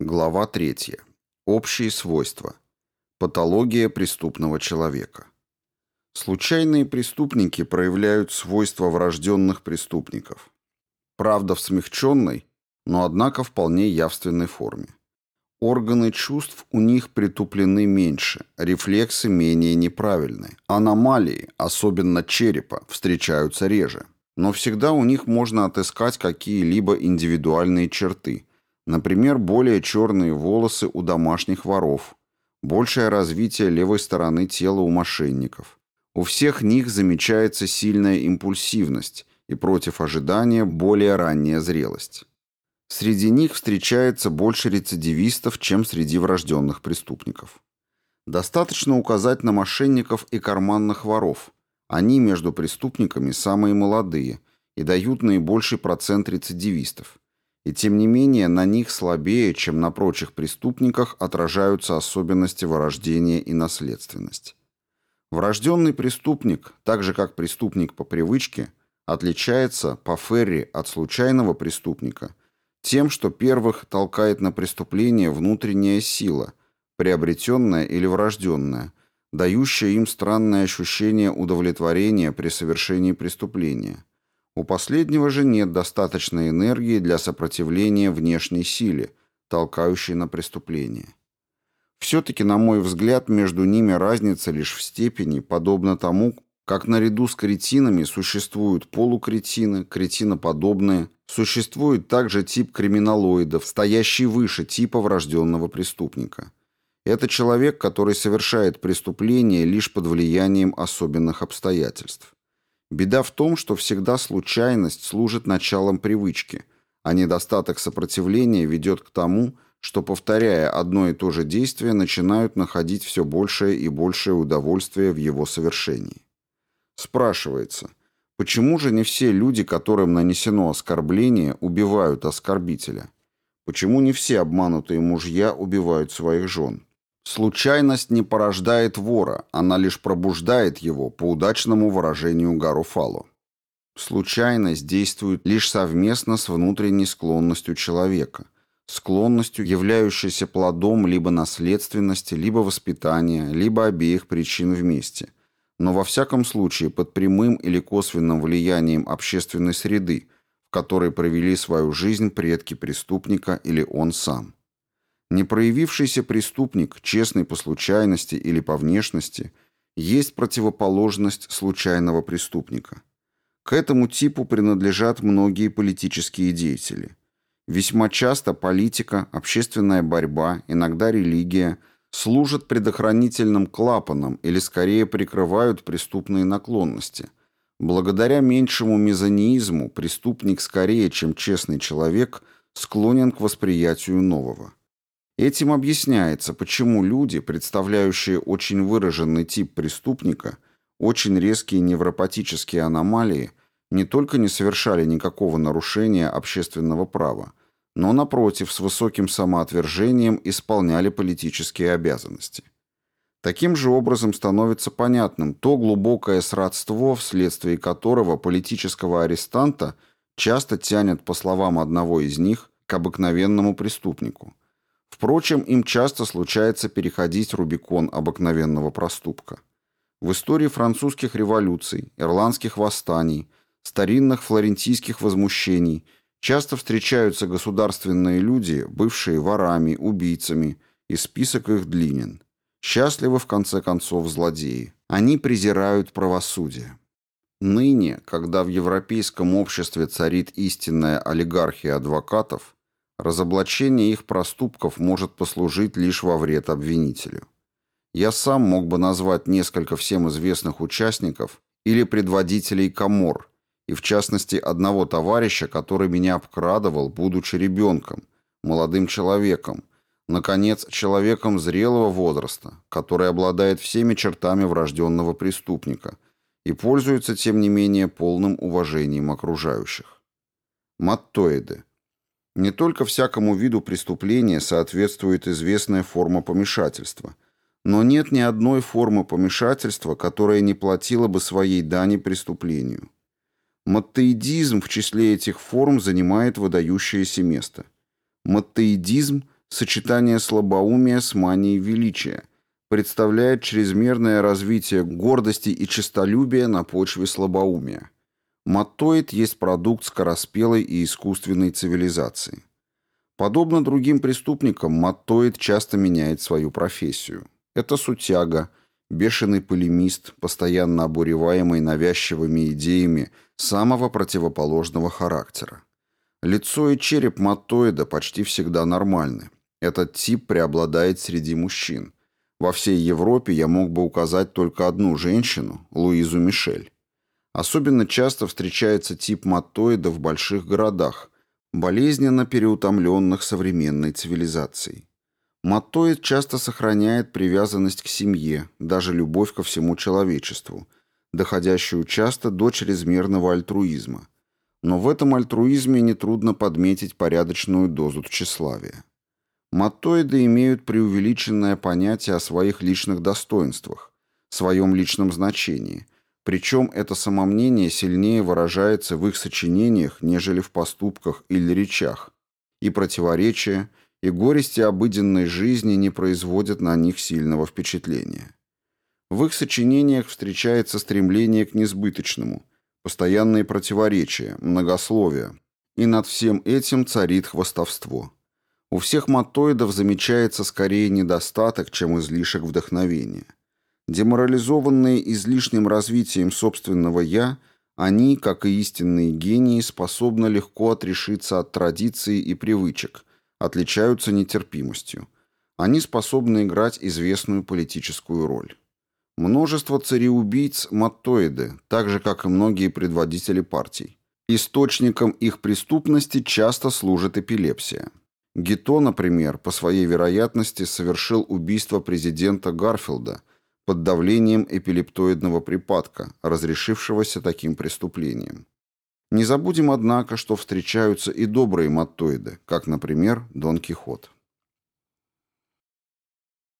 Глава 3. Общие свойства. Патология преступного человека. Случайные преступники проявляют свойства врожденных преступников. Правда, в смягченной, но однако вполне явственной форме. Органы чувств у них притуплены меньше, рефлексы менее неправильны. Аномалии, особенно черепа, встречаются реже. Но всегда у них можно отыскать какие-либо индивидуальные черты – Например, более черные волосы у домашних воров, большее развитие левой стороны тела у мошенников. У всех них замечается сильная импульсивность и против ожидания более ранняя зрелость. Среди них встречается больше рецидивистов, чем среди врожденных преступников. Достаточно указать на мошенников и карманных воров. Они между преступниками самые молодые и дают наибольший процент рецидивистов. И тем не менее на них слабее, чем на прочих преступниках, отражаются особенности вырождения и наследственность. Врожденный преступник, так же как преступник по привычке, отличается по Ферри от случайного преступника тем, что первых толкает на преступление внутренняя сила, приобретенная или врожденная, дающая им странное ощущение удовлетворения при совершении преступления – у последнего же нет достаточной энергии для сопротивления внешней силе, толкающей на преступление. Все-таки, на мой взгляд, между ними разница лишь в степени, подобно тому, как наряду с кретинами существуют полукретины, кретиноподобные, существует также тип криминалоидов, стоящий выше типа врожденного преступника. Это человек, который совершает преступление лишь под влиянием особенных обстоятельств. Беда в том, что всегда случайность служит началом привычки, а недостаток сопротивления ведет к тому, что, повторяя одно и то же действие, начинают находить все большее и большее удовольствие в его совершении. Спрашивается, почему же не все люди, которым нанесено оскорбление, убивают оскорбителя? Почему не все обманутые мужья убивают своих жен? Случайность не порождает вора, она лишь пробуждает его, по удачному выражению Гаруфало. Случайность действует лишь совместно с внутренней склонностью человека, склонностью, являющейся плодом либо наследственности, либо воспитания, либо обеих причин вместе, но во всяком случае под прямым или косвенным влиянием общественной среды, в которой провели свою жизнь предки преступника или он сам. Не проявившийся преступник, честный по случайности или по внешности, есть противоположность случайного преступника. К этому типу принадлежат многие политические деятели. Весьма часто политика, общественная борьба, иногда религия служат предохранительным клапаном или скорее прикрывают преступные наклонности. Благодаря меньшему мезонизму преступник скорее, чем честный человек, склонен к восприятию нового. Этим объясняется, почему люди, представляющие очень выраженный тип преступника, очень резкие невропатические аномалии, не только не совершали никакого нарушения общественного права, но, напротив, с высоким самоотвержением исполняли политические обязанности. Таким же образом становится понятным то глубокое сродство, вследствие которого политического арестанта часто тянет, по словам одного из них, к обыкновенному преступнику – Впрочем, им часто случается переходить Рубикон обыкновенного проступка. В истории французских революций, ирландских восстаний, старинных флорентийских возмущений часто встречаются государственные люди, бывшие ворами, убийцами, и список их длинен. Счастливы, в конце концов, злодеи. Они презирают правосудие. Ныне, когда в европейском обществе царит истинная олигархия адвокатов, Разоблачение их проступков может послужить лишь во вред обвинителю. Я сам мог бы назвать несколько всем известных участников или предводителей комор, и в частности одного товарища, который меня обкрадывал, будучи ребенком, молодым человеком, наконец, человеком зрелого возраста, который обладает всеми чертами врожденного преступника и пользуется, тем не менее, полным уважением окружающих. Маттоиды – не только всякому виду преступления соответствует известная форма помешательства, но нет ни одной формы помешательства, которая не платила бы своей дани преступлению. Маттеидизм в числе этих форм занимает выдающееся место. Маттеидизм – Сочетание слабоумия с манией величия представляет чрезмерное развитие гордости и честолюбия на почве слабоумия. Маттоид есть продукт скороспелой и искусственной цивилизации. Подобно другим преступникам, Маттоид часто меняет свою профессию. Это сутяга, бешеный полемист, постоянно обуреваемый навязчивыми идеями самого противоположного характера. Лицо и череп Маттоида почти всегда нормальны. Этот тип преобладает среди мужчин. Во всей Европе я мог бы указать только одну женщину, Луизу Мишель. Особенно часто встречается тип маттоида в больших городах, болезненно переутомленных современной цивилизацией. Маттоид часто сохраняет привязанность к семье, даже любовь ко всему человечеству, доходящую часто до чрезмерного альтруизма. Но в этом альтруизме нетрудно подметить порядочную дозу тщеславия. Маттоиды имеют преувеличенное понятие о своих личных достоинствах, своем личном значении, причем это самомнение сильнее выражается в их сочинениях, нежели в поступках или речах, и противоречия, и горести обыденной жизни не производят на них сильного впечатления. В их сочинениях встречается стремление к несбыточному, постоянные противоречия, многословие, и над всем этим царит хвостовство. У всех матоидов замечается скорее недостаток, чем излишек вдохновения. Деморализованные излишним развитием собственного «я», они, как и истинные гении, способны легко отрешиться от традиций и привычек, отличаются нетерпимостью. Они способны играть известную политическую роль. Множество цареубийц – маттоиды, так же, как и многие предводители партий. Источником их преступности часто служит эпилепсия. Гито, например, по своей вероятности совершил убийство президента Гарфилда – под давлением эпилептоидного припадка, разрешившегося таким преступлением. Не забудем, однако, что встречаются и добрые маттоиды, как, например, Дон Кихот.